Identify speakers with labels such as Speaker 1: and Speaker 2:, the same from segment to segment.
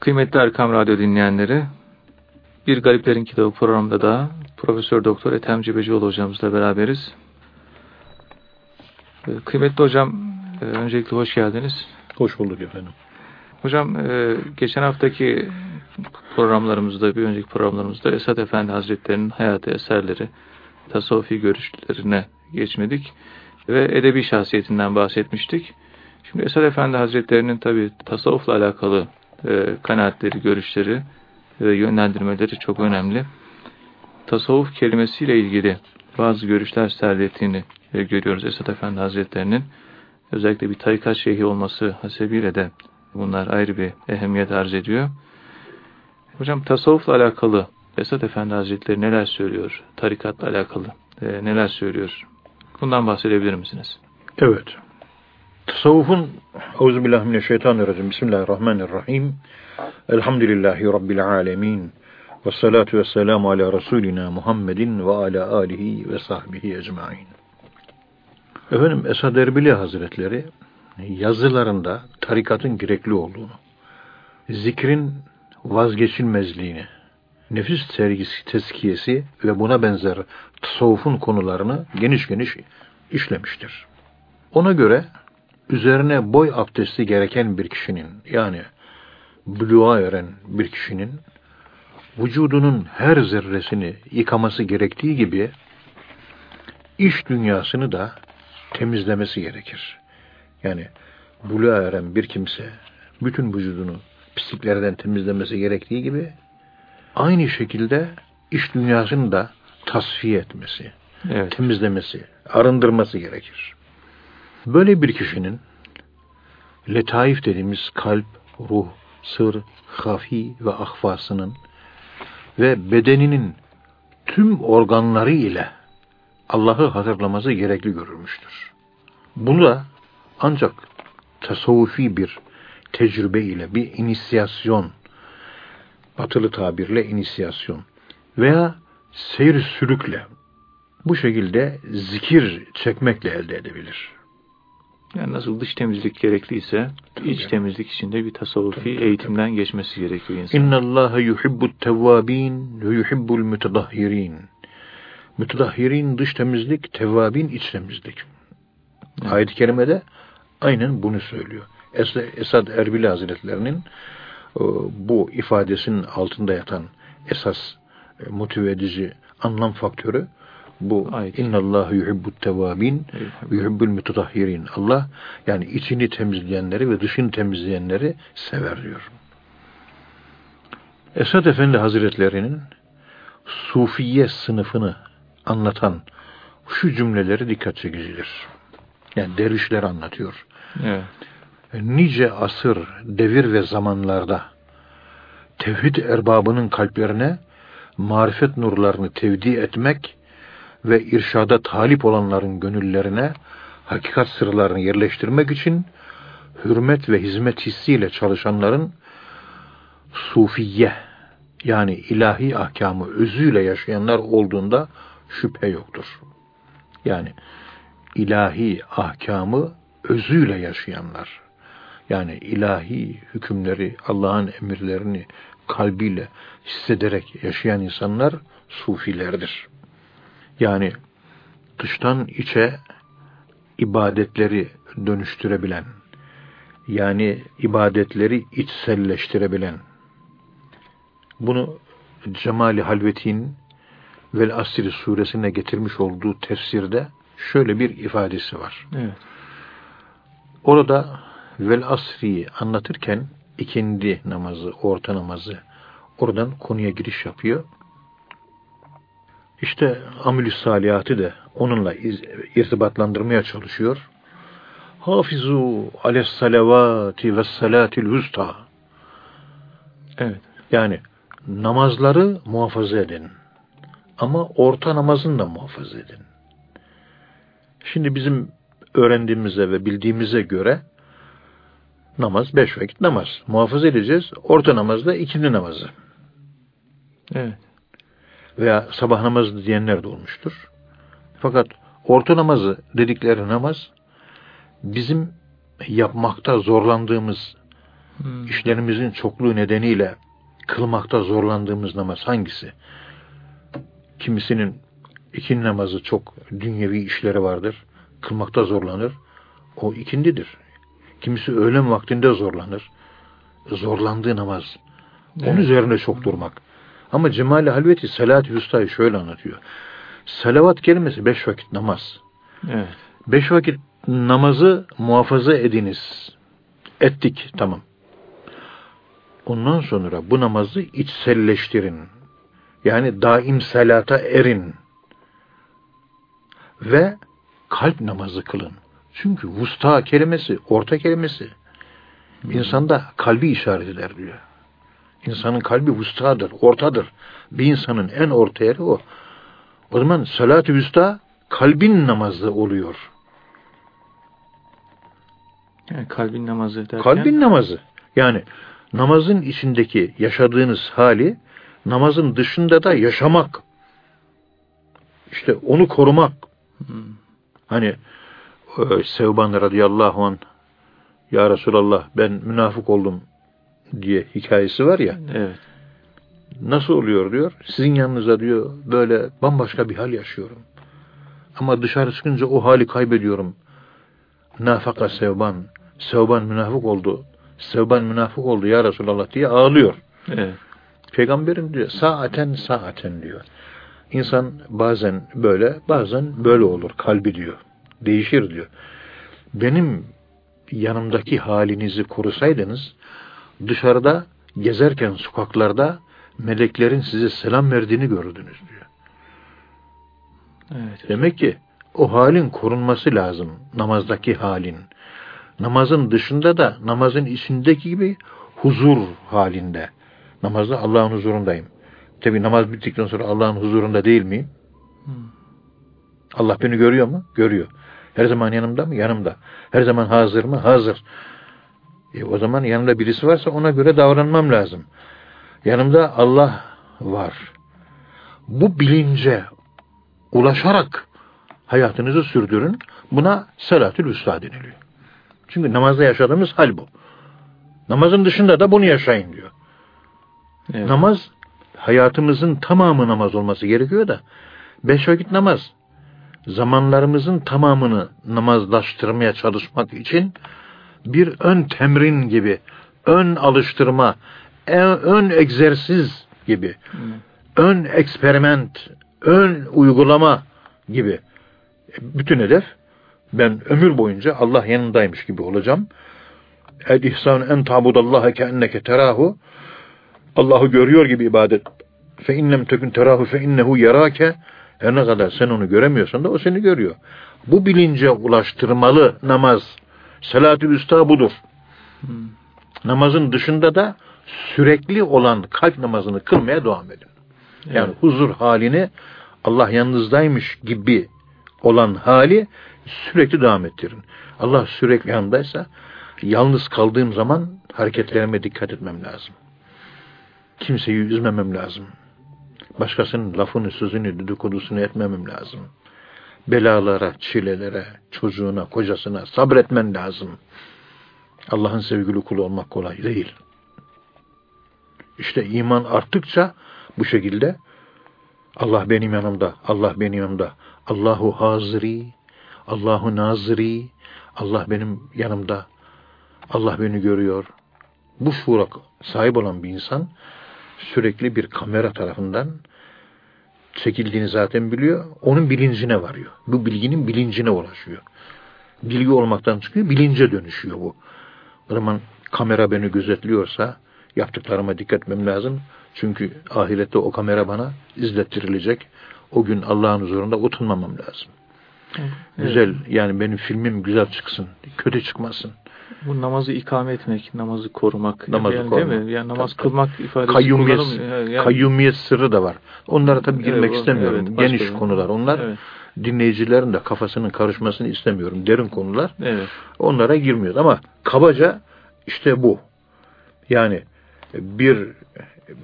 Speaker 1: Kıymetli Erkam Radyo dinleyenleri, Bir Gariplerin Kitabı programında da Profesör Doktor Ethem Cebecioğlu hocamızla beraberiz. Ee, kıymetli hocam, e, öncelikle hoş geldiniz.
Speaker 2: Hoş bulduk efendim.
Speaker 1: Hocam, e, geçen haftaki programlarımızda, bir önceki programlarımızda Esad Efendi Hazretleri'nin hayatı eserleri, tasavvufi görüşlerine geçmedik ve edebi şahsiyetinden bahsetmiştik. Şimdi Esad Efendi Hazretleri'nin tabi tasavvufla alakalı kanaatleri, görüşleri ve yönlendirmeleri çok önemli. Tasavvuf kelimesiyle ilgili bazı görüşler serlettiğini e, görüyoruz Esad Efendi Hazretleri'nin. Özellikle bir tarikat şeyhi olması hasebiyle de bunlar ayrı bir ehemmiyet arz ediyor. Hocam tasavvufla alakalı Esad Efendi Hazretleri neler söylüyor? Tarikatla alakalı e, neler söylüyor? Bundan bahsedebilir misiniz?
Speaker 2: Evet. Tasavvufun Euzubillahimineşşeytanirracim Bismillahirrahmanirrahim. Elhamdülillahi Rabbil alemin Ve salatu ve selamu ala Resulina Muhammedin ve ala alihi ve sahbihi ecmain. Efendim Esad Erbili Hazretleri yazılarında tarikatın gerekli olduğunu, zikrin vazgeçilmezliğini, nefis sergisi, teskiyesi ve buna benzer tasavvufun konularını geniş geniş işlemiştir. Ona göre üzerine boy abdesti gereken bir kişinin yani buluğa eren bir kişinin vücudunun her zerresini yıkaması gerektiği gibi iş dünyasını da temizlemesi gerekir. Yani buluğa eren bir kimse bütün vücudunu pisliklerden temizlemesi gerektiği gibi aynı şekilde iş dünyasını da tasfiye etmesi, evet. temizlemesi, arındırması gerekir. Böyle bir kişinin letaif dediğimiz kalp, ruh, sır, hafi ve ahvasının ve bedeninin tüm organları ile Allah'ı hatırlaması gerekli görülmüştür. Bunu da ancak tasavvufi bir tecrübe ile bir inisiyasyon, batılı tabirle inisiyasyon veya seyir sülükle bu şekilde zikir çekmekle elde edebilir.
Speaker 1: Yani nasıl dış temizlik gerekliyse iç temizlik içinde bir tasavvufi eğitimden geçmesi gerekiyor insan.
Speaker 2: İnna Allah yuhibbut tevvabin ve yuhibbul mütedahhirin. Mütedahhirin dış temizlik, tevvabin iç temizlik. Evet. Ayet-i kerimede aynen bunu söylüyor. Esad Erbil Hazretlerinin e, bu ifadesinin altında yatan esas e, motive edici anlam faktörü bu ayet. İnnallâhu yuhibbut tevâbin yuhibbul mütetahhirin. Allah yani içini temizleyenleri ve dışını temizleyenleri sever diyor. Esad Efendi Hazretlerinin Sufiye sınıfını anlatan şu cümleleri dikkat çekicidir. Yani dervişleri anlatıyor. Evet. Nice asır, devir ve zamanlarda tevhid erbabının kalplerine marifet nurlarını tevdi etmek ve irşada talip olanların gönüllerine hakikat sırlarını yerleştirmek için hürmet ve hizmet hissiyle çalışanların sufiye yani ilahi ahkamı özüyle yaşayanlar olduğunda şüphe yoktur. Yani ilahi ahkamı özüyle yaşayanlar. Yani ilahi hükümleri, Allah'ın emirlerini kalbiyle hissederek yaşayan insanlar sufilerdir. Yani dıştan içe ibadetleri dönüştürebilen, yani ibadetleri içselleştirebilen, bunu Cemali Halveti'nin Vel Asri suresine getirmiş olduğu tefsirde şöyle bir ifadesi var. Evet. Orada Vel Asri'yi anlatırken ikindi namazı, orta namazı oradan konuya giriş yapıyor. İşte amülü salihati de onunla irtibatlandırmaya çalışıyor. Hafizu ales salavati ve salatil husta. Evet. Yani namazları muhafaza edin. Ama orta namazını da muhafaza edin. Şimdi bizim öğrendiğimize ve bildiğimize göre namaz beş vakit namaz. Muhafaza edeceğiz. Orta namazda ikindi namazı. Evet veya sabah namazı diyenler de olmuştur. Fakat orta namazı dedikleri namaz bizim yapmakta zorlandığımız Hmm. İşlerimizin çokluğu nedeniyle kılmakta zorlandığımız namaz hangisi? Kimisinin ikindi namazı çok dünyevi işleri vardır. Kılmakta zorlanır. O ikindidir. Kimisi öğlen vaktinde zorlanır. Zorlandığı namaz. Evet. Onun üzerine çok durmak. Ama Cemali Halveti Salat-ı Hüsta'yı şöyle anlatıyor. Salavat kelimesi beş vakit namaz. Evet. Beş vakit namazı muhafaza ediniz. Ettik tamam. Ondan sonra bu namazı içselleştirin. Yani daim salata erin. Ve kalp namazı kılın. Çünkü vusta kelimesi, orta kelimesi insanda kalbi işaret eder diyor. İnsanın kalbi vustadır, ortadır. Bir insanın en orta yeri o. O zaman salat-ı vüsta kalbin namazı oluyor.
Speaker 1: Yani kalbin namazı derken?
Speaker 2: Kalbin namazı. Yani namazın içindeki yaşadığınız hali namazın dışında da yaşamak. İşte onu korumak. Hmm. Hani e, Sevban radıyallahu an Ya Resulallah ben münafık oldum diye hikayesi var ya. Evet. Nasıl oluyor diyor. Sizin yanınıza diyor böyle bambaşka bir hal yaşıyorum. Ama dışarı çıkınca o hali kaybediyorum. Nafaka Sevban. Sevban münafık oldu. Sevban münafık oldu ya Resulallah diye ağlıyor. Evet. Peygamberim diyor saaten saaten diyor. İnsan bazen böyle bazen böyle olur kalbi diyor. Değişir diyor. Benim yanımdaki halinizi korusaydınız dışarıda gezerken sokaklarda meleklerin size selam verdiğini gördünüz diyor. Evet. Demek ki o halin korunması lazım. Namazdaki halin. Namazın dışında da namazın içindeki gibi huzur halinde. Namazda Allah'ın huzurundayım. Tabi namaz bittikten sonra Allah'ın huzurunda değil miyim? Hmm. Allah beni görüyor mu? Görüyor. Her zaman yanımda mı? Yanımda. Her zaman hazır mı? Hazır. E, o zaman yanımda birisi varsa ona göre davranmam lazım. Yanımda Allah var. Bu bilince ulaşarak hayatınızı sürdürün. Buna salatül üstad deniliyor. Çünkü namazda yaşadığımız hal bu. Namazın dışında da bunu yaşayın diyor. Evet. Namaz hayatımızın tamamı namaz olması gerekiyor da beş vakit namaz zamanlarımızın tamamını namazlaştırmaya çalışmak için bir ön temrin gibi, ön alıştırma, ön egzersiz gibi, hmm. ön eksperiment, ön uygulama gibi. Bütün hedef ben ömür boyunca Allah yanındaymış gibi olacağım. El ihsan en tabudallaha ke enneke terahu Allah'ı görüyor gibi ibadet. Fe innem tekün terahu fe innehu yarake her ne kadar sen onu göremiyorsan da o seni görüyor. Bu bilince ulaştırmalı namaz. Salat-ı Üsta budur. Hmm. Namazın dışında da sürekli olan kalp namazını kılmaya devam edin. Yani evet. huzur halini Allah yanınızdaymış gibi olan hali sürekli devam ettirin. Allah sürekli yanındaysa yalnız kaldığım zaman hareketlerime dikkat etmem lazım. Kimseyi üzmemem lazım. Başkasının lafını, sözünü, dedikodusunu etmemem lazım. Belalara, çilelere, çocuğuna, kocasına sabretmen lazım. Allah'ın sevgili kulu olmak kolay değil. İşte iman arttıkça bu şekilde Allah benim yanımda, Allah benim yanımda. Allahu haziri, Allahu naziri, Allah benim yanımda. Allah beni görüyor. Bu şuura sahip olan bir insan sürekli bir kamera tarafından çekildiğini zaten biliyor. Onun bilincine varıyor. Bu bilginin bilincine ulaşıyor. Bilgi olmaktan çıkıyor, bilince dönüşüyor bu. O zaman kamera beni gözetliyorsa yaptıklarıma dikkat etmem lazım. Çünkü ahirette o kamera bana izlettirilecek. O gün Allah'ın huzurunda utanmamam lazım. Evet. Güzel yani benim filmim güzel çıksın, kötü çıkmasın.
Speaker 1: Bu namazı ikame etmek, namazı korumak.
Speaker 2: Namazı
Speaker 1: yani,
Speaker 2: korumak.
Speaker 1: Değil mi? Yani namaz tabii, kılmak ifadesi
Speaker 2: kayyumiyet, yani, kayyumiyet sırrı da var. Onlara tabii girmek evet, istemiyorum. Evet, Geniş bir... konular onlar. Evet. Dinleyicilerin de kafasının karışmasını istemiyorum. Derin konular. Evet. Onlara girmiyor. Ama kabaca işte bu. Yani bir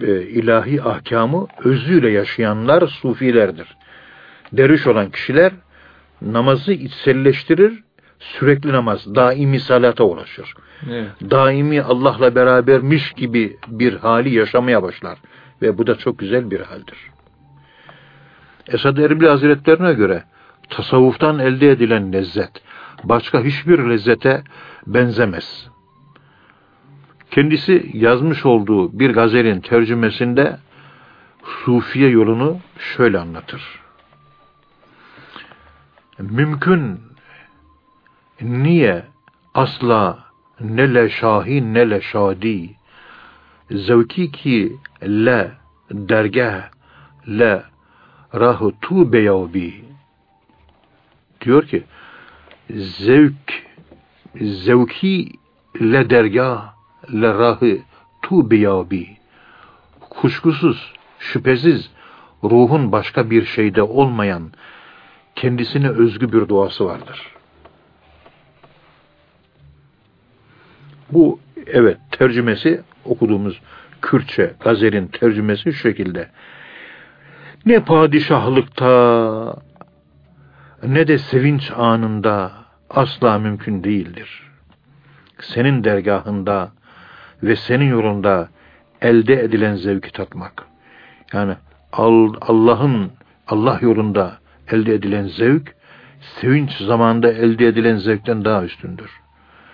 Speaker 2: e, ilahi ahkamı özüyle yaşayanlar sufilerdir. Derviş olan kişiler namazı içselleştirir sürekli namaz, daimi salata ulaşır.
Speaker 1: Evet.
Speaker 2: Daimi Allah'la berabermiş gibi bir hali yaşamaya başlar. Ve bu da çok güzel bir haldir. Esad Erbil Hazretlerine göre tasavvuftan elde edilen lezzet başka hiçbir lezzete benzemez. Kendisi yazmış olduğu bir gazelin tercümesinde Sufiye yolunu şöyle anlatır. Mümkün niye asla ne le şahin ne le şadi? Zevki ki le dergah le rahu tu beyabi diyor ki zevk zevki le dergah le rahı tu beyabi kuşkusuz şüphesiz ruhun başka bir şeyde olmayan kendisine özgü bir duası vardır. Bu evet tercümesi okuduğumuz Kürtçe gazelin tercümesi şu şekilde. Ne padişahlıkta ne de sevinç anında asla mümkün değildir. Senin dergahında ve senin yolunda elde edilen zevki tatmak. Yani Allah'ın Allah yolunda elde edilen zevk sevinç zamanında elde edilen zevkten daha üstündür.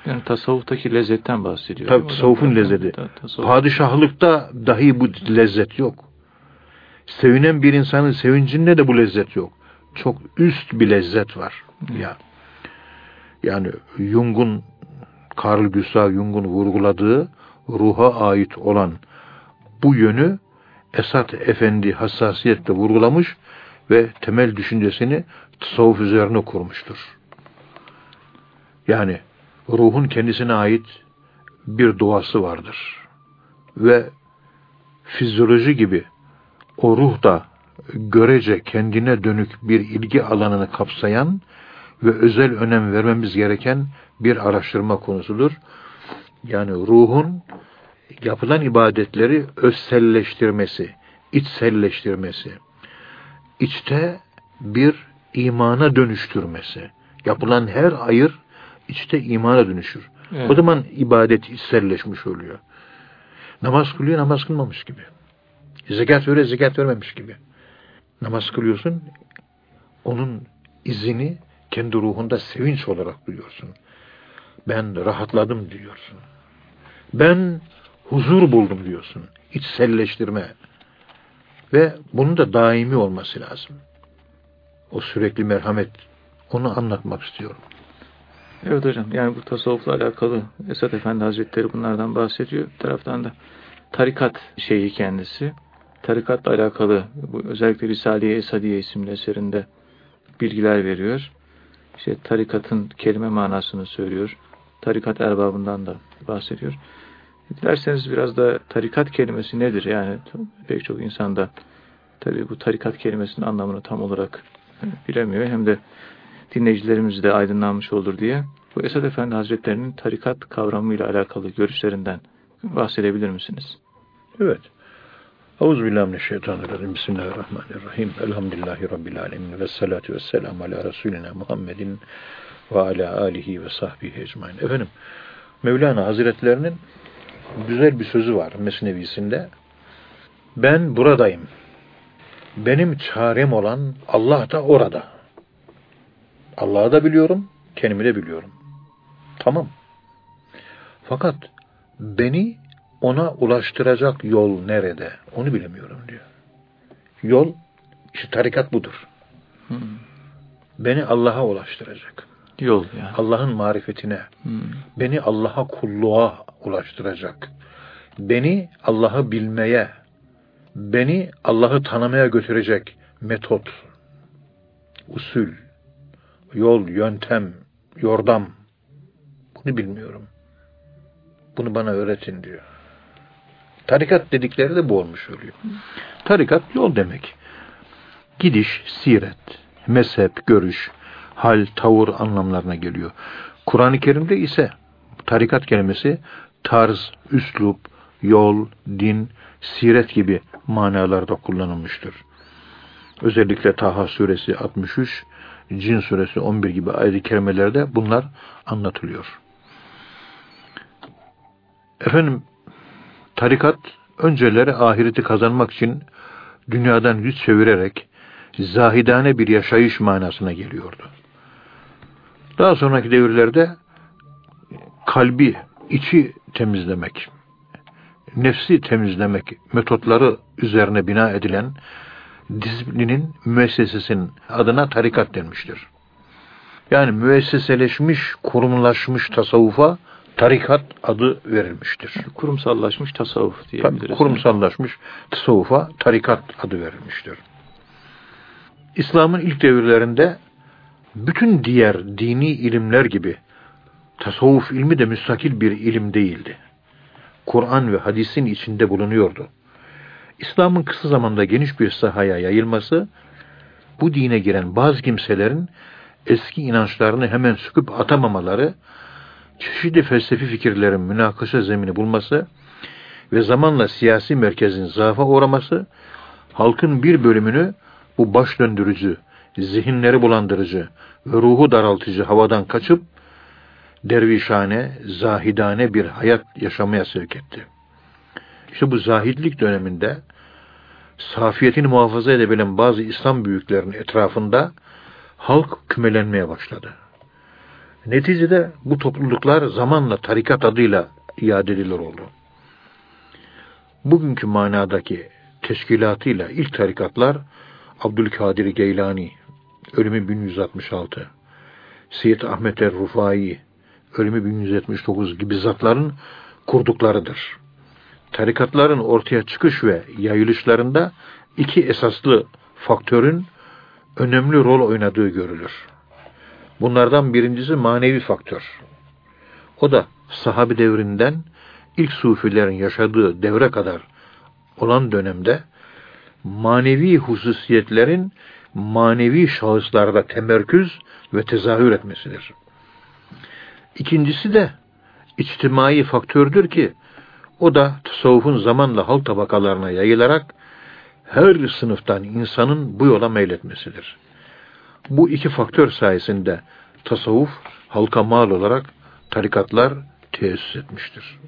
Speaker 1: Yani tasavvuftaki lezzetten bahsediyor.
Speaker 2: Tabii tasavvufun lezzeti. Tasavvuf. Padişahlıkta dahi bu lezzet yok. Sevinen bir insanın sevincinde de bu lezzet yok. Çok üst bir lezzet var. Hı. Ya. Yani Jung'un Carl Gustav Jung'un vurguladığı ruha ait olan bu yönü Esat Efendi hassasiyetle vurgulamış ve temel düşüncesini tasavvuf üzerine kurmuştur. Yani ruhun kendisine ait bir doğası vardır. Ve fizyoloji gibi o ruh da görece kendine dönük bir ilgi alanını kapsayan ve özel önem vermemiz gereken bir araştırma konusudur. Yani ruhun yapılan ibadetleri özselleştirmesi, içselleştirmesi, içte bir imana dönüştürmesi. Yapılan her ayır içte imana dönüşür. Evet. O zaman ibadet içselleşmiş oluyor. Namaz kılıyor, namaz kılmamış gibi. Zekat veriyor, zekat vermemiş gibi. Namaz kılıyorsun, onun izini kendi ruhunda sevinç olarak duyuyorsun. Ben rahatladım diyorsun. Ben huzur buldum diyorsun. İçselleştirme. Ve bunun da daimi olması lazım. O sürekli merhamet. Onu anlatmak istiyorum.
Speaker 1: Evet hocam yani bu tasavvufla alakalı Esat Efendi Hazretleri bunlardan bahsediyor. Bir taraftan da tarikat şeyi kendisi. Tarikatla alakalı bu özellikle Risale-i Esadiye isimli eserinde bilgiler veriyor. İşte tarikatın kelime manasını söylüyor. Tarikat erbabından da bahsediyor. Dilerseniz biraz da tarikat kelimesi nedir? Yani pek çok insan da tabii bu tarikat kelimesinin anlamını tam olarak bilemiyor. Hem de dinleyicilerimiz de aydınlanmış olur diye bu Esad Efendi Hazretlerinin tarikat kavramıyla alakalı görüşlerinden bahsedebilir misiniz?
Speaker 2: Evet. Euzubillahimineşşeytanirracim. Bismillahirrahmanirrahim. Elhamdülillahi Rabbil alemin. Ve salatu ve selamu ala Resulina Muhammedin ve ala alihi ve sahbihi ecmain. Efendim, Mevlana Hazretlerinin güzel bir sözü var Mesnevisinde. Ben buradayım. Benim çarem olan Allah da orada. Allah'ı da biliyorum, kendimi de biliyorum. Tamam. Fakat beni ona ulaştıracak yol nerede? Onu bilemiyorum diyor. Yol, işte tarikat budur. Hmm. Beni Allah'a ulaştıracak.
Speaker 1: Yol yani.
Speaker 2: Allah'ın marifetine. Hmm. Beni Allah'a kulluğa ulaştıracak. Beni Allah'ı bilmeye, beni Allah'ı tanımaya götürecek metot, usul, yol, yöntem, yordam. Bunu bilmiyorum. Bunu bana öğretin diyor. Tarikat dedikleri de bu olmuş oluyor. Tarikat yol demek. Gidiş, siret, mezhep, görüş, hal, tavır anlamlarına geliyor. Kur'an-ı Kerim'de ise tarikat kelimesi tarz, üslup, yol, din, siret gibi manalarda kullanılmıştır. Özellikle Taha suresi 63, Cin suresi 11 gibi ayet-i kerimelerde bunlar anlatılıyor. Efendim tarikat önceleri ahireti kazanmak için dünyadan yüz çevirerek zahidane bir yaşayış manasına geliyordu. Daha sonraki devirlerde kalbi, içi temizlemek, nefsi temizlemek metotları üzerine bina edilen disiplinin müessesesinin adına tarikat denmiştir. Yani müesseseleşmiş, kurumlaşmış tasavvufa tarikat adı verilmiştir.
Speaker 1: Kurumsallaşmış tasavvuf diyebiliriz.
Speaker 2: Tabii, kurumsallaşmış tasavvufa tarikat adı verilmiştir. İslam'ın ilk devirlerinde bütün diğer dini ilimler gibi tasavvuf ilmi de müstakil bir ilim değildi. Kur'an ve hadisin içinde bulunuyordu. İslam'ın kısa zamanda geniş bir sahaya yayılması, bu dine giren bazı kimselerin eski inançlarını hemen söküp atamamaları, çeşitli felsefi fikirlerin münakaşa zemini bulması ve zamanla siyasi merkezin zaafa uğraması, halkın bir bölümünü bu baş döndürücü, zihinleri bulandırıcı ve ruhu daraltıcı havadan kaçıp dervişane, zahidane bir hayat yaşamaya sevk etti. İşte bu zahidlik döneminde safiyetini muhafaza edebilen bazı İslam büyüklerinin etrafında halk kümelenmeye başladı. Neticede bu topluluklar zamanla tarikat adıyla iade edilir oldu. Bugünkü manadaki teşkilatıyla ilk tarikatlar Abdülkadir Geylani, ölümü 1166, Seyyid Ahmet er-Rufai, ölümü 1179 gibi zatların kurduklarıdır. Tarikatların ortaya çıkış ve yayılışlarında iki esaslı faktörün önemli rol oynadığı görülür. Bunlardan birincisi manevi faktör. O da sahabi devrinden ilk sufilerin yaşadığı devre kadar olan dönemde manevi hususiyetlerin manevi şahıslarda temerküz ve tezahür etmesidir. İkincisi de içtimai faktördür ki o da tasavvufun zamanla halk tabakalarına yayılarak her sınıftan insanın bu yola meyletmesidir. Bu iki faktör sayesinde tasavvuf halka mal olarak tarikatlar tesis etmiştir.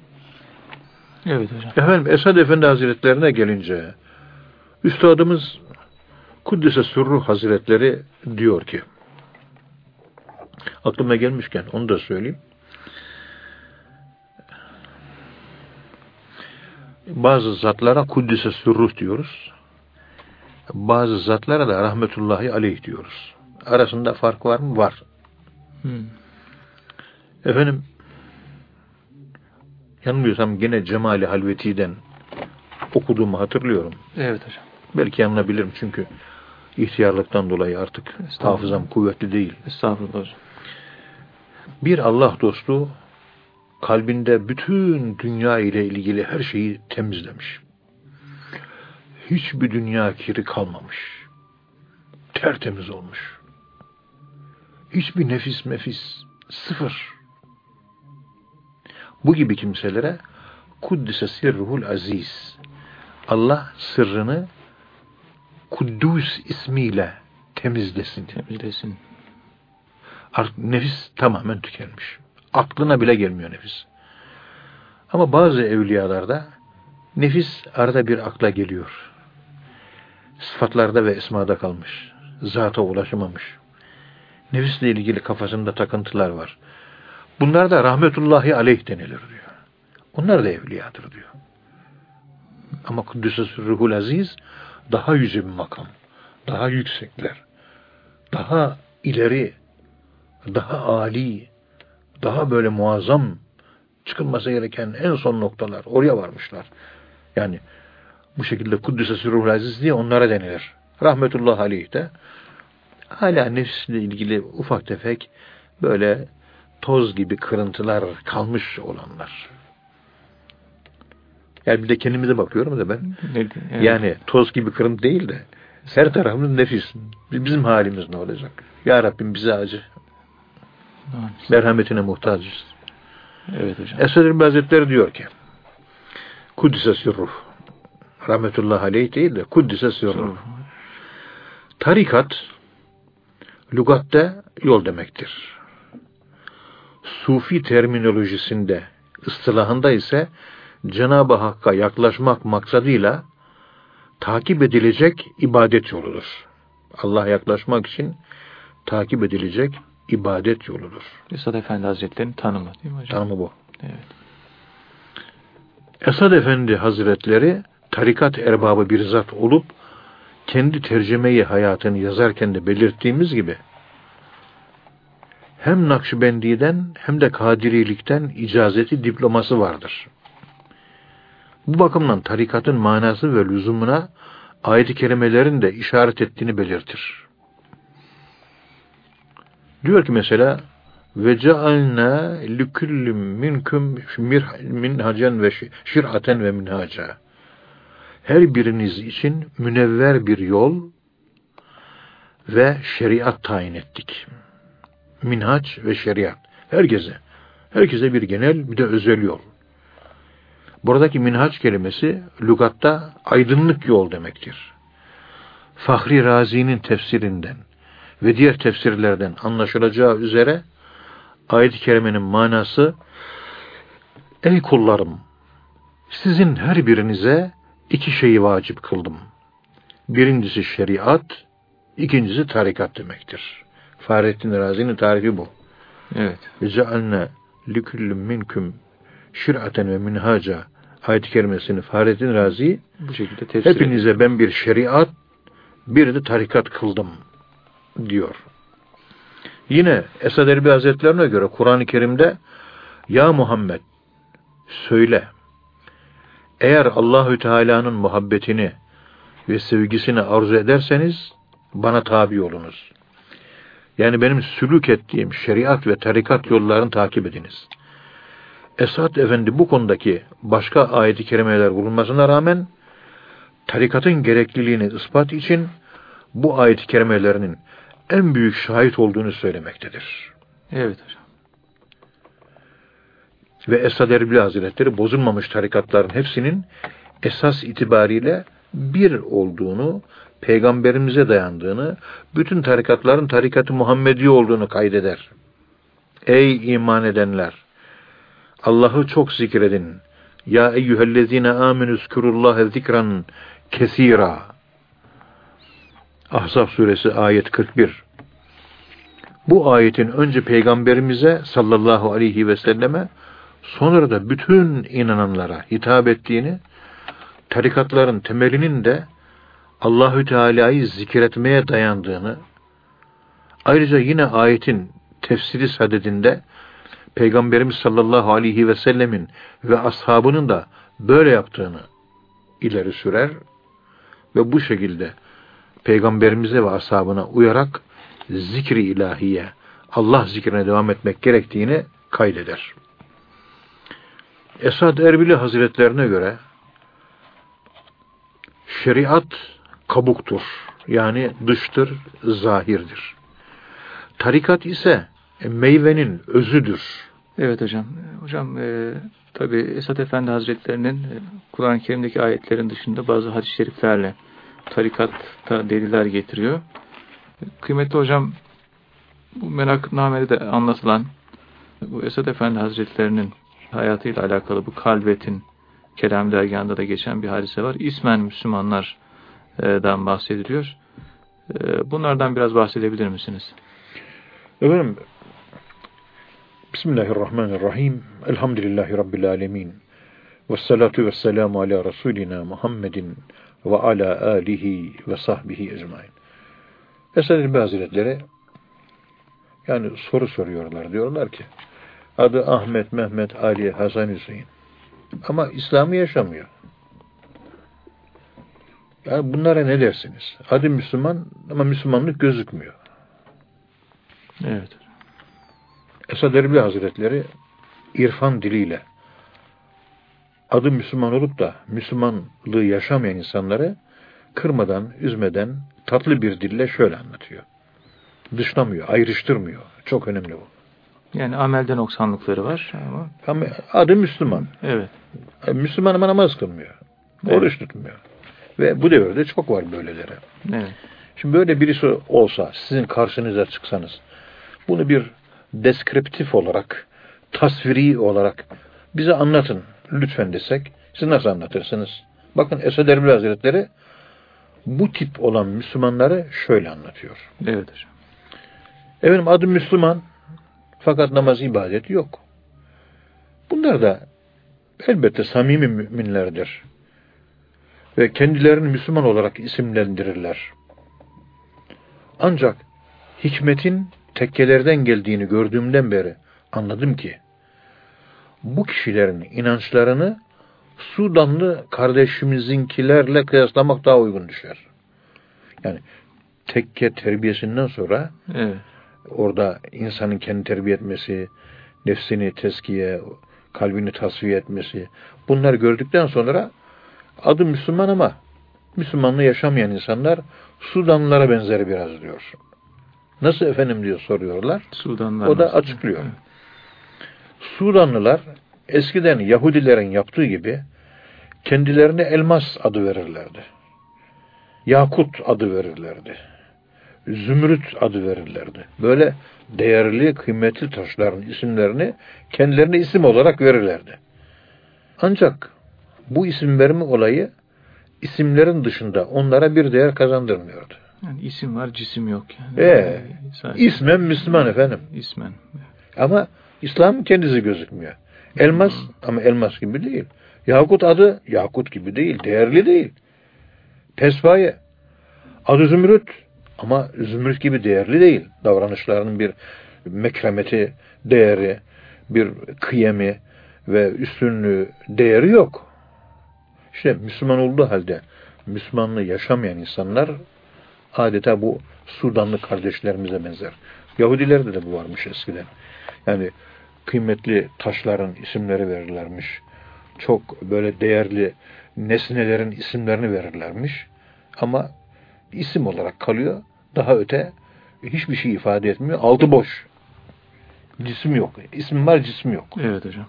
Speaker 1: Evet hocam.
Speaker 2: Efendim Esad Efendi Hazretlerine gelince Üstadımız Kuddise Sürruh Hazretleri diyor ki aklıma gelmişken onu da söyleyeyim. Bazı zatlara Kuddise Sürruh diyoruz. Bazı zatlara da rahmetullahi aleyh diyoruz. Arasında fark var mı? Var. Hmm. Efendim yanılmıyorsam gene Cemali Halveti'den okuduğumu hatırlıyorum.
Speaker 1: Evet hocam.
Speaker 2: Belki yanılabilirim çünkü ihtiyarlıktan dolayı artık hafızam kuvvetli değil.
Speaker 1: Estağfurullah hocam.
Speaker 2: Bir Allah dostu kalbinde bütün dünya ile ilgili her şeyi temizlemiş. Hiçbir dünya kiri kalmamış. Tertemiz olmuş. Hiçbir nefis mefis sıfır. Bu gibi kimselere Kuddise sirruhul aziz. Allah sırrını Kuddus ismiyle temizlesin.
Speaker 1: Temizlesin.
Speaker 2: Artık nefis tamamen tükenmiş. Aklına bile gelmiyor nefis. Ama bazı evliyalarda nefis arada bir akla geliyor. Sıfatlarda ve esmada kalmış. Zata ulaşamamış. Nefisle ilgili kafasında takıntılar var. Bunlar da rahmetullahi aleyh denilir diyor. Onlar da evliyadır diyor. Ama Kuddüs'e ruhul aziz daha yüce bir makam. Daha yüksekler. Daha ileri, daha âli, daha böyle muazzam çıkılması gereken en son noktalar. Oraya varmışlar. Yani bu şekilde Kuddüs'e sürruhul aziz diye onlara denilir. Rahmetullah aleyh de hala nefsle ilgili ufak tefek böyle toz gibi kırıntılar kalmış olanlar. Yani bir de kendimize bakıyorum da ben. Evet. Yani toz gibi kırıntı değil de her tarafımız nefis. Bizim halimiz ne olacak? Ya Rabbim bize acı. Merhametine muhtacız.
Speaker 1: Evet hocam.
Speaker 2: Esad Erbil Hazretleri diyor ki Kuddise sürruh Rahmetullah aleyh değil de Kuddise sürruh Tarikat lügatte yol demektir. Sufi terminolojisinde, ıstılahında ise Cenab-ı Hakk'a yaklaşmak maksadıyla takip edilecek ibadet yoludur. Allah yaklaşmak için takip edilecek ibadet yoludur.
Speaker 1: Esad Efendi Hazretleri'nin tanımı değil mi hocam?
Speaker 2: Tanımı bu.
Speaker 1: Evet.
Speaker 2: Esad Efendi Hazretleri tarikat erbabı bir zat olup kendi tercümeyi hayatını yazarken de belirttiğimiz gibi hem Nakşibendi'den hem de Kadirilikten icazeti diploması vardır. Bu bakımdan tarikatın manası ve lüzumuna ayet-i kerimelerin de işaret ettiğini belirtir. Diyor ki mesela ve cealna likullin minkum minhacen ve şir'aten ve minhaca. Her biriniz için münevver bir yol ve şeriat tayin ettik. Minhaç ve şeriat. Herkese. Herkese bir genel bir de özel yol. Buradaki minhaç kelimesi lügatta aydınlık yol demektir. Fahri Razi'nin tefsirinden ve diğer tefsirlerden anlaşılacağı üzere ayet-i kerimenin manası Ey kullarım! Sizin her birinize iki şeyi vacip kıldım. Birincisi şeriat, ikincisi tarikat demektir. Fahrettin Razi'nin tarifi bu.
Speaker 1: Evet.
Speaker 2: Ve cealne liküllüm minküm şir'aten ve minhaca ayet-i kerimesini Fahrettin Razi
Speaker 1: bu şekilde tefsir
Speaker 2: hepinize ediyor. ben bir şeriat, bir de tarikat kıldım diyor. Yine Esad Erbil Hazretlerine göre Kur'an-ı Kerim'de Ya Muhammed söyle eğer Allahü Teala'nın muhabbetini ve sevgisini arzu ederseniz bana tabi olunuz. Yani benim sülük ettiğim şeriat ve tarikat yollarını takip ediniz. Esad Efendi bu konudaki başka ayet-i kerimeler bulunmasına rağmen tarikatın gerekliliğini ispat için bu ayet-i kerimelerinin en büyük şahit olduğunu söylemektedir.
Speaker 1: Evet hocam.
Speaker 2: Ve Esad Erbil Hazretleri bozulmamış tarikatların hepsinin esas itibariyle bir olduğunu, peygamberimize dayandığını, bütün tarikatların tarikatı Muhammedi olduğunu kaydeder. Ey iman edenler! Allah'ı çok zikredin. Ya eyyühellezine amenü zkurullahe zikran kesira. Ahzab suresi ayet 41. Bu ayetin önce peygamberimize sallallahu aleyhi ve selleme sonra da bütün inananlara hitap ettiğini, tarikatların temelinin de Allahü Teala'yı zikretmeye dayandığını, ayrıca yine ayetin tefsiri sadedinde Peygamberimiz sallallahu aleyhi ve sellemin ve ashabının da böyle yaptığını ileri sürer ve bu şekilde Peygamberimize ve ashabına uyarak zikri ilahiye, Allah zikrine devam etmek gerektiğini kaydeder. Esad Erbili Hazretlerine göre şeriat kabuktur. Yani dıştır, zahirdir. Tarikat ise meyvenin özüdür.
Speaker 1: Evet hocam. Hocam e, tabi Esad Efendi Hazretlerinin e, Kur'an-ı Kerim'deki ayetlerin dışında bazı hadis-i şeriflerle tarikatta deliller getiriyor. Kıymetli hocam bu menakıbnamede de anlatılan bu Esad Efendi Hazretlerinin hayatıyla alakalı bu kalbetin Kelam dergahında da geçen bir hadise var. İsmen Müslümanlardan bahsediliyor. E, bunlardan biraz bahsedebilir misiniz?
Speaker 2: Efendim Bismillahirrahmanirrahim. Elhamdülillahi Rabbil alemin. Ve salatu ve selamu ala Resulina Muhammedin ve ala alihi ve sahbihi ecmain. Esad İlmi Hazretleri yani soru soruyorlar. Diyorlar ki adı Ahmet, Mehmet, Ali, Hasan, Hüseyin. Ama İslam'ı yaşamıyor. Yani bunlara ne dersiniz? Adı Müslüman ama Müslümanlık gözükmüyor.
Speaker 1: Evet.
Speaker 2: Esad Erbil Hazretleri irfan diliyle adı Müslüman olup da Müslümanlığı yaşamayan insanları kırmadan, üzmeden tatlı bir dille şöyle anlatıyor. Dışlamıyor, ayrıştırmıyor. Çok önemli bu.
Speaker 1: Yani amelden noksanlıkları var ama...
Speaker 2: ama adı Müslüman.
Speaker 1: Evet.
Speaker 2: E, Müslüman ama namaz kılmıyor. Evet. Oruç tutmuyor. Ve bu devirde çok var böyleleri.
Speaker 1: Evet.
Speaker 2: Şimdi böyle birisi olsa, sizin karşınıza çıksanız, bunu bir deskriptif olarak, tasviri olarak bize anlatın lütfen desek, siz nasıl anlatırsınız? Bakın Esad Erbil Hazretleri bu tip olan Müslümanları şöyle anlatıyor.
Speaker 1: Evet hocam.
Speaker 2: Efendim adı Müslüman fakat namaz ibadeti yok. Bunlar da elbette samimi müminlerdir. Ve kendilerini Müslüman olarak isimlendirirler. Ancak hikmetin tekkelerden geldiğini gördüğümden beri anladım ki bu kişilerin inançlarını Sudanlı kardeşimizinkilerle kıyaslamak daha uygun düşer. Yani tekke terbiyesinden sonra evet. orada insanın kendi terbiye etmesi, nefsini teskiye, kalbini tasfiye etmesi, bunları gördükten sonra adı Müslüman ama Müslümanlığı yaşamayan insanlar Sudanlılara benzer biraz diyor. Nasıl efendim diyor soruyorlar.
Speaker 1: Sudanlar
Speaker 2: o da açıklıyor. Evet. Sudanlılar eskiden Yahudilerin yaptığı gibi kendilerine elmas adı verirlerdi. Yakut adı verirlerdi. Zümrüt adı verirlerdi. Böyle değerli, kıymetli taşların isimlerini kendilerine isim olarak verirlerdi. Ancak bu isim verme olayı isimlerin dışında onlara bir değer kazandırmıyordu.
Speaker 1: Yani isim var, cisim yok.
Speaker 2: Yani. Ee, ismen Müslüman efendim.
Speaker 1: İsmen.
Speaker 2: Ama İslam kendisi gözükmüyor. Elmas hmm. ama elmas gibi değil. Yakut adı yakut gibi değil, değerli değil. Pespaye adı zümrüt ama zümrüt gibi değerli değil. Davranışlarının bir mekremeti, değeri, bir kıyemi ve üstünlüğü, değeri yok. İşte Müslüman olduğu halde Müslümanlığı yaşamayan insanlar adeta bu Sudanlı kardeşlerimize benzer. Yahudilerde de bu varmış eskiden. Yani kıymetli taşların isimleri verirlermiş. Çok böyle değerli nesnelerin isimlerini verirlermiş. Ama isim olarak kalıyor. Daha öte hiçbir şey ifade etmiyor. Altı boş. Cisim yok. İsim var, cisim yok.
Speaker 1: Evet hocam.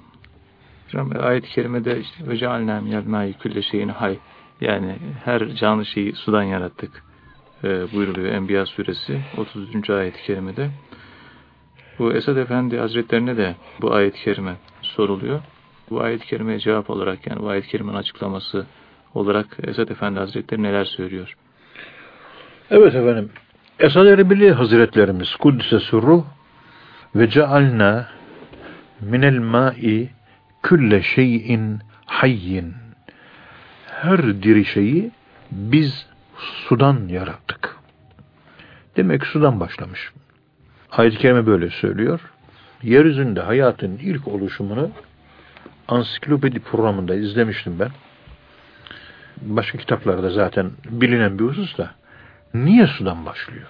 Speaker 1: Hocam ayet-i kerimede işte ve cealna minel külle şeyin hay yani her canlı şeyi sudan yarattık e, buyuruluyor Enbiya suresi 33. ayet-i kerimede. Bu Esad Efendi Hazretlerine de bu ayet-i kerime soruluyor. Bu ayet-i kerimeye cevap olarak yani bu ayet-i kerimenin açıklaması olarak Esad Efendi Hazretleri neler söylüyor?
Speaker 2: Evet efendim. Esad Erbili Hazretlerimiz Kuddise Surruh ve cealna minel ma'i külle şeyin hayyin her diri şeyi biz sudan yarattık. Demek sudan başlamış. Ayet-i Kerime böyle söylüyor. Yeryüzünde hayatın ilk oluşumunu ansiklopedi programında izlemiştim ben. Başka kitaplarda zaten bilinen bir husus da niye sudan başlıyor?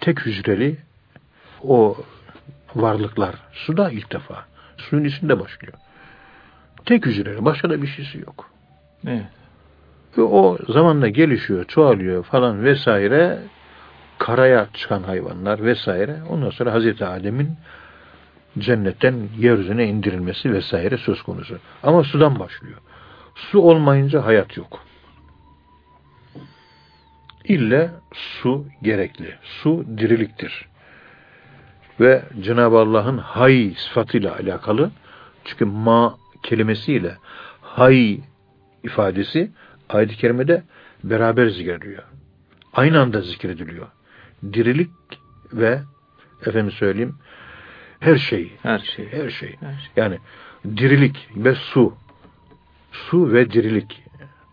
Speaker 2: Tek hücreli o varlıklar suda ilk defa. Suyun içinde başlıyor. Tek hücreli. Başka da bir şeysi yok.
Speaker 1: Evet.
Speaker 2: Ve o zamanla gelişiyor, çoğalıyor falan vesaire karaya çıkan hayvanlar vesaire. Ondan sonra Hazreti Adem'in cennetten yeryüzüne indirilmesi vesaire söz konusu. Ama sudan başlıyor. Su olmayınca hayat yok. İlle su gerekli. Su diriliktir. Ve Cenab-ı Allah'ın hay sıfatıyla alakalı çünkü ma kelimesiyle hay ifadesi ayet-i kerimede beraber zikrediliyor. Aynı anda zikrediliyor dirilik ve efendim söyleyeyim her şey.
Speaker 1: Her şey.
Speaker 2: Her şey. Her şey. Yani dirilik ve su. Su ve dirilik.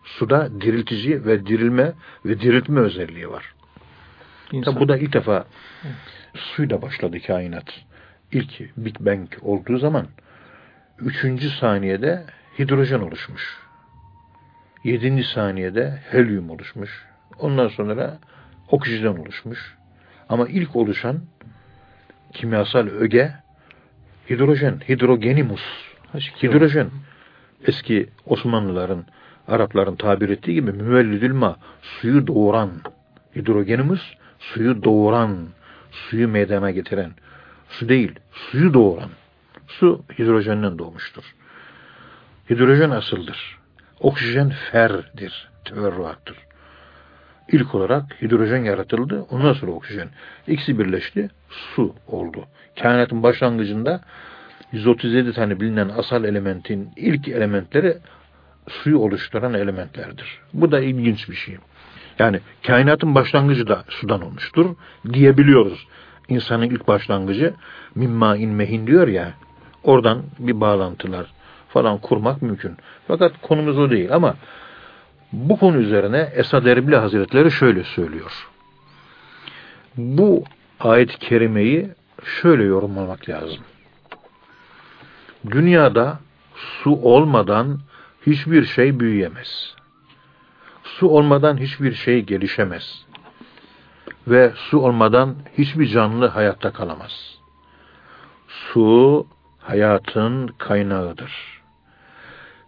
Speaker 2: Suda diriltici ve dirilme ve diriltme özelliği var. İnsan. bu da ilk defa evet. suyla başladı kainat. İlk Big Bang olduğu zaman üçüncü saniyede hidrojen oluşmuş. Yedinci saniyede helyum oluşmuş. Ondan sonra oksijen oluşmuş. Ama ilk oluşan kimyasal öge hidrojen, hidrogenimus. Hidrojen. Eski Osmanlıların, Arapların tabir ettiği gibi müvellidül ma, suyu doğuran. Hidrogenimus, suyu doğuran, suyu meydana getiren. Su değil, suyu doğuran. Su hidrojenden doğmuştur. Hidrojen asıldır. Oksijen ferdir, teverruattır. İlk olarak hidrojen yaratıldı. Ondan sonra oksijen. İkisi birleşti. Su oldu. Kainatın başlangıcında 137 tane bilinen asal elementin ilk elementleri suyu oluşturan elementlerdir. Bu da ilginç bir şey. Yani kainatın başlangıcı da sudan olmuştur diyebiliyoruz. İnsanın ilk başlangıcı mimma in mehin diyor ya. Oradan bir bağlantılar falan kurmak mümkün. Fakat konumuz o değil ama bu konu üzerine Esad Erbil Hazretleri şöyle söylüyor. Bu ayet-i kerimeyi şöyle yorumlamak lazım. Dünyada su olmadan hiçbir şey büyüyemez. Su olmadan hiçbir şey gelişemez. Ve su olmadan hiçbir canlı hayatta kalamaz. Su hayatın kaynağıdır.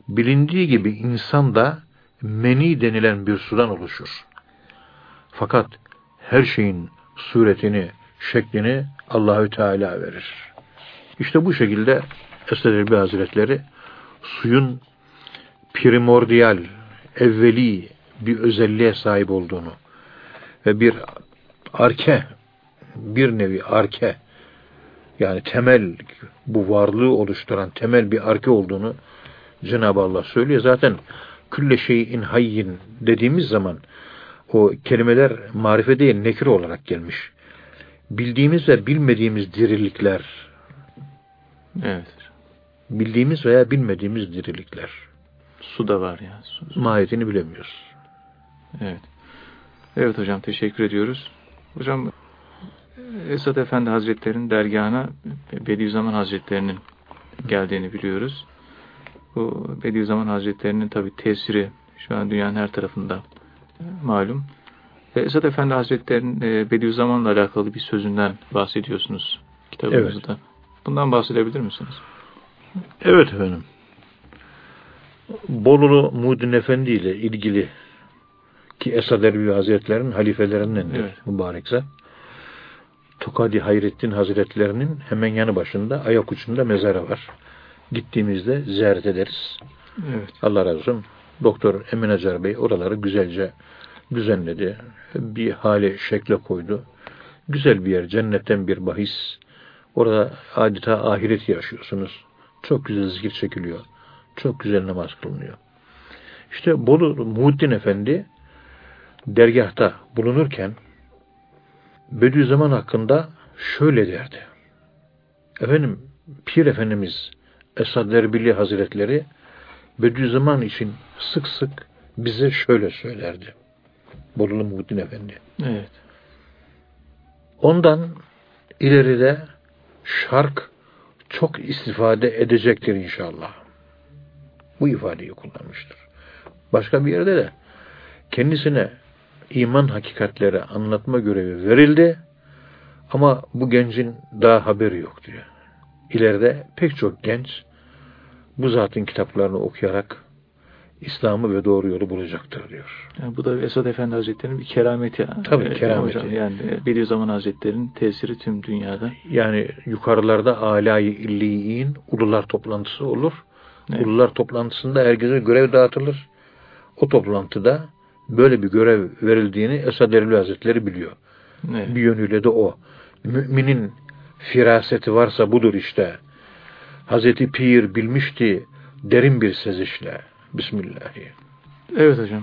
Speaker 2: Bilindiği gibi insan da meni denilen bir sudan oluşur. Fakat her şeyin suretini, şeklini Allahü Teala verir. İşte bu şekilde Esad Erbil Hazretleri suyun primordial, evveli bir özelliğe sahip olduğunu ve bir arke, bir nevi arke, yani temel, bu varlığı oluşturan temel bir arke olduğunu Cenab-ı Allah söylüyor. Zaten külle şeyin hayyin dediğimiz zaman o kelimeler marife değil nekir olarak gelmiş. Bildiğimiz ve bilmediğimiz dirilikler.
Speaker 1: Evet.
Speaker 2: Bildiğimiz veya bilmediğimiz dirilikler.
Speaker 1: Su da var ya. Su.
Speaker 2: Mahiyetini bilemiyoruz.
Speaker 1: Evet. Evet hocam teşekkür ediyoruz. Hocam Esad Efendi Hazretleri'nin dergahına Bediüzzaman Hazretleri'nin geldiğini biliyoruz. Bu Bediüzzaman Hazretleri'nin tabi tesiri şu an dünyanın her tarafında malum. Ve Esad Efendi Hazretleri'nin e, Bediüzzaman'la alakalı bir sözünden bahsediyorsunuz kitabınızda. Evet. Bundan bahsedebilir misiniz?
Speaker 2: Evet efendim. Bolulu Muhyiddin Efendi ile ilgili ki Esad Erbil Hazretleri'nin halifelerindendir evet. mübarekse. Tokadi Hayrettin Hazretlerinin hemen yanı başında ayak ucunda mezarı var. Gittiğimizde ziyaret ederiz. Evet. Allah razı olsun. Doktor Emin Acar Bey oraları güzelce düzenledi. Bir hale şekle koydu. Güzel bir yer. Cennetten bir bahis. Orada adeta ahiret yaşıyorsunuz. Çok güzel zikir çekiliyor. Çok güzel namaz kılınıyor. İşte Bolu Muhittin Efendi dergahta bulunurken Bediüzzaman hakkında şöyle derdi. Efendim, Pir Efendimiz Esad Erbili Hazretleri Bediüzzaman için sık sık bize şöyle söylerdi. Bolulu Muhittin Efendi.
Speaker 1: Evet.
Speaker 2: Ondan ileride şark çok istifade edecektir inşallah. Bu ifadeyi kullanmıştır. Başka bir yerde de kendisine iman hakikatleri anlatma görevi verildi ama bu gencin daha haberi yok diyor. İleride pek çok genç bu zatın kitaplarını okuyarak İslam'ı ve doğru yolu bulacaktır diyor.
Speaker 1: Yani bu da Esad Efendi Hazretleri'nin bir kerameti.
Speaker 2: Tabii ee, kerameti.
Speaker 1: Hocam, yani Bediüzzaman Hazretleri'nin tesiri tüm dünyada.
Speaker 2: Yani yukarılarda alay illiyin ulular toplantısı olur. Evet. Ulular toplantısında herkese görev dağıtılır. O toplantıda böyle bir görev verildiğini Esad Erbil Hazretleri biliyor. Evet. Bir yönüyle de o. Müminin firaseti varsa budur işte. Hazreti Pir bilmişti derin bir sezişle. Bismillahirrahmanirrahim.
Speaker 1: Evet hocam.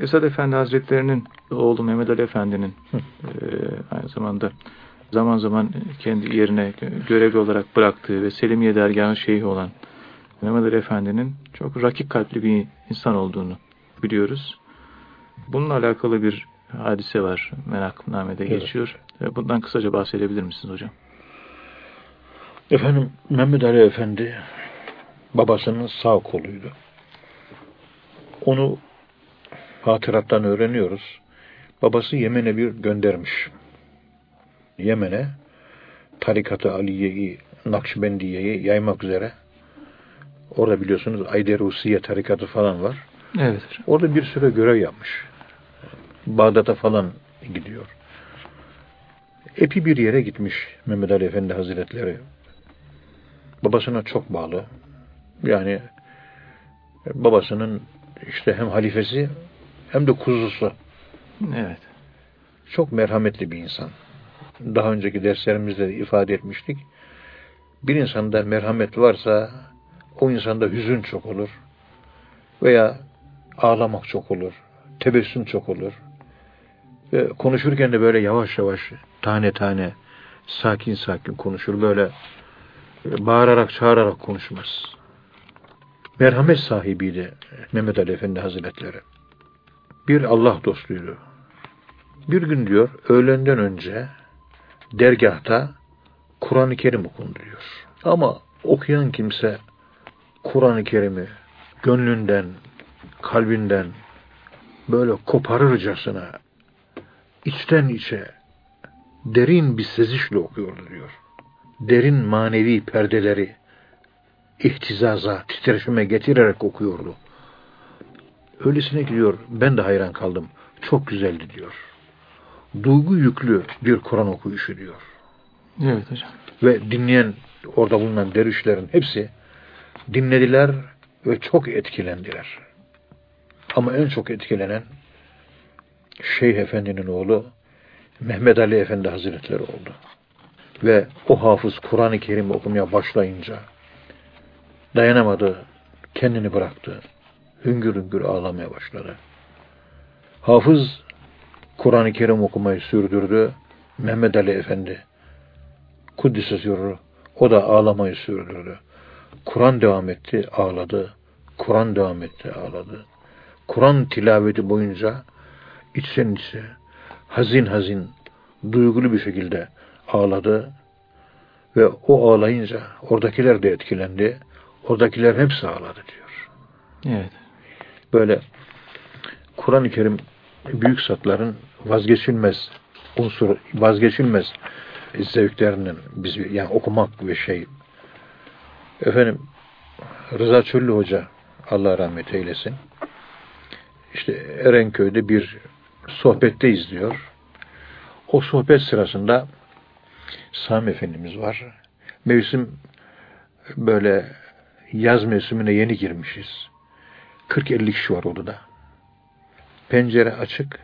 Speaker 1: Esad Efendi Hazretleri'nin oğlu Mehmet Ali Efendi'nin e, aynı zamanda zaman zaman kendi yerine görevli olarak bıraktığı ve Selimiye dergahının şeyhi olan Mehmet Ali Efendi'nin çok rakik kalpli bir insan olduğunu biliyoruz. Bununla alakalı bir hadise var. Menakımname'de evet. geçiyor. Bundan kısaca bahsedebilir misiniz hocam?
Speaker 2: Efendim Mehmet Ali Efendi babasının sağ koluydu. Onu hatırattan öğreniyoruz. Babası Yemen'e bir göndermiş. Yemen'e tarikatı Aliye'yi, Nakşibendiye'yi yaymak üzere. Orada biliyorsunuz Ayderusiye tarikatı falan var.
Speaker 1: Evet.
Speaker 2: Orada bir süre görev yapmış. Bağdat'a falan gidiyor. Epi bir yere gitmiş Mehmet Ali Efendi Hazretleri. Babasına çok bağlı. Yani babasının işte hem halifesi hem de kuzusu.
Speaker 1: Evet.
Speaker 2: Çok merhametli bir insan. Daha önceki derslerimizde de ifade etmiştik. Bir insanda merhamet varsa o insanda hüzün çok olur. Veya ağlamak çok olur. Tebessüm çok olur. Ve konuşurken de böyle yavaş yavaş, tane tane, sakin sakin konuşur. Böyle bağırarak, çağırarak konuşmaz. Merhamet sahibiydi Mehmet Ali Efendi Hazretleri. Bir Allah dostuydu. Bir gün diyor, öğlenden önce dergahta Kur'an-ı Kerim okundu diyor. Ama okuyan kimse Kur'an-ı Kerim'i gönlünden, kalbinden böyle koparırcasına içten içe derin bir sezişle okuyordu diyor. Derin manevi perdeleri ihtizaza, titreşime getirerek okuyordu. Öylesine ki diyor, ben de hayran kaldım. Çok güzeldi diyor. Duygu yüklü bir Kur'an okuyuşu diyor.
Speaker 1: Evet hocam.
Speaker 2: Ve dinleyen, orada bulunan dervişlerin hepsi dinlediler ve çok etkilendiler. Ama en çok etkilenen Şeyh Efendi'nin oğlu Mehmet Ali Efendi Hazretleri oldu. Ve o hafız Kur'an-ı Kerim okumaya başlayınca dayanamadı, kendini bıraktı. Hüngür hüngür ağlamaya başladı. Hafız Kur'an-ı Kerim okumayı sürdürdü. Mehmet Ali Efendi Kuddise sürür. O da ağlamayı sürdürdü. Kur'an devam etti, ağladı. Kur'an devam etti, ağladı. Kur'an tilaveti boyunca içsen içe hazin hazin, duygulu bir şekilde ağladı. Ve o ağlayınca oradakiler de etkilendi. Oradakiler hepsi ağladı diyor.
Speaker 1: Evet.
Speaker 2: Böyle Kur'an-ı Kerim büyük satların vazgeçilmez unsur, vazgeçilmez zevklerinden biz yani okumak ve şey efendim Rıza Çöllü Hoca Allah rahmet eylesin işte Erenköy'de bir sohbette izliyor. O sohbet sırasında Sami Efendimiz var. Mevsim böyle yaz mevsimine yeni girmişiz. 40-50 kişi var odada. Pencere açık.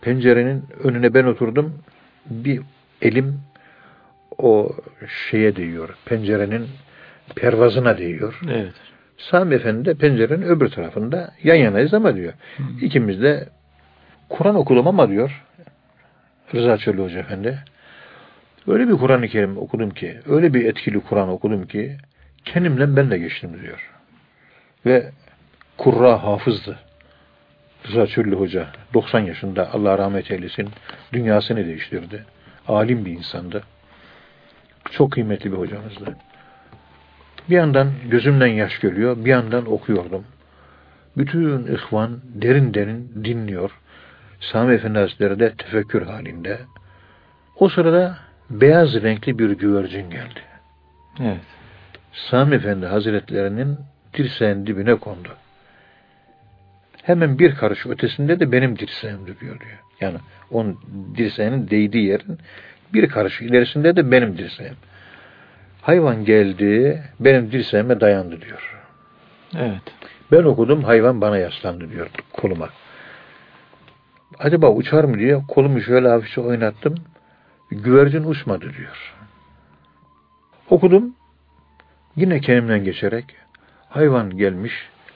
Speaker 2: Pencerenin önüne ben oturdum. Bir elim o şeye değiyor. Pencerenin pervazına değiyor.
Speaker 1: Evet.
Speaker 2: Sami Efendi de pencerenin öbür tarafında yan yanayız ama diyor. Hı. İkimiz de Kur'an okudum ama diyor Rıza Çölü Hoca Efendi öyle bir Kur'an-ı Kerim okudum ki öyle bir etkili Kur'an okudum ki kendimle ben de geçtim diyor. Ve kurra hafızdı. Rıza Çöllü Hoca 90 yaşında Allah rahmet eylesin dünyasını değiştirdi. Alim bir insandı. Çok kıymetli bir hocamızdı. Bir yandan gözümden yaş geliyor, bir yandan okuyordum. Bütün ihvan derin derin dinliyor. Sami Efendi Hazretleri de tefekkür halinde. O sırada beyaz renkli bir güvercin geldi.
Speaker 1: Evet.
Speaker 2: Sami Efendi Hazretlerinin dirseğin dibine kondu. Hemen bir karış ötesinde de benim dirseğim duruyor diyor. Yani onun dirseğinin değdiği yerin bir karış ilerisinde de benim dirseğim. Hayvan geldi, benim dirseğime dayandı diyor.
Speaker 1: Evet.
Speaker 2: Ben okudum, hayvan bana yaslandı diyor koluma. Acaba uçar mı diye kolumu şöyle hafifçe oynattım. Güvercin uçmadı diyor. Okudum. Yine kendimden geçerek hayvan gelmiş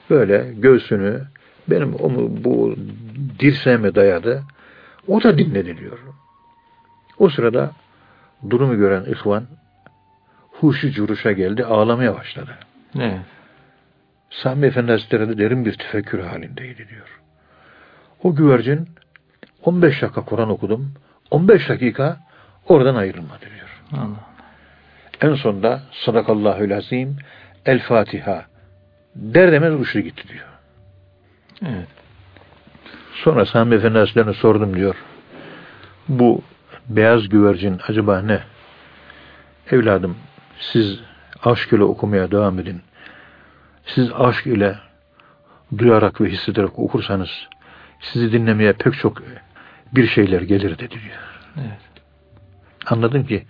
Speaker 2: böyle göğsünü benim onu bu dirseğime dayadı. O da dinledi diyor. O sırada durumu gören ihvan huşu curuşa geldi, ağlamaya başladı.
Speaker 1: Evet.
Speaker 2: Sami Efendi Hazretleri de derin bir tefekkür halindeydi diyor. O güvercin 15 dakika Kur'an okudum. 15 dakika oradan ayrılmadı diyor.
Speaker 1: Allah.
Speaker 2: En sonunda Sadakallahül Azim El Fatiha der demez uçtu gitti diyor.
Speaker 1: Evet.
Speaker 2: Sonra Sami Efendi Hazretleri'ne sordum diyor. Bu beyaz güvercin acaba ne? Evladım siz aşk ile okumaya devam edin. Siz aşk ile duyarak ve hissederek okursanız sizi dinlemeye pek çok bir şeyler gelir dedi diyor.
Speaker 1: Evet.
Speaker 2: Anladım ki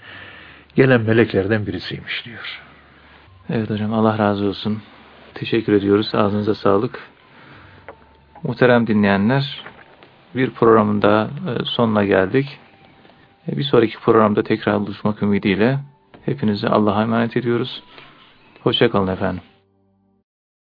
Speaker 2: gelen meleklerden birisiymiş diyor.
Speaker 1: Evet hocam Allah razı olsun. Teşekkür ediyoruz. Ağzınıza sağlık. Muhterem dinleyenler, bir programın da e, sonuna geldik. E, bir sonraki programda tekrar buluşmak ümidiyle hepinizi Allah'a emanet ediyoruz. Hoşçakalın efendim.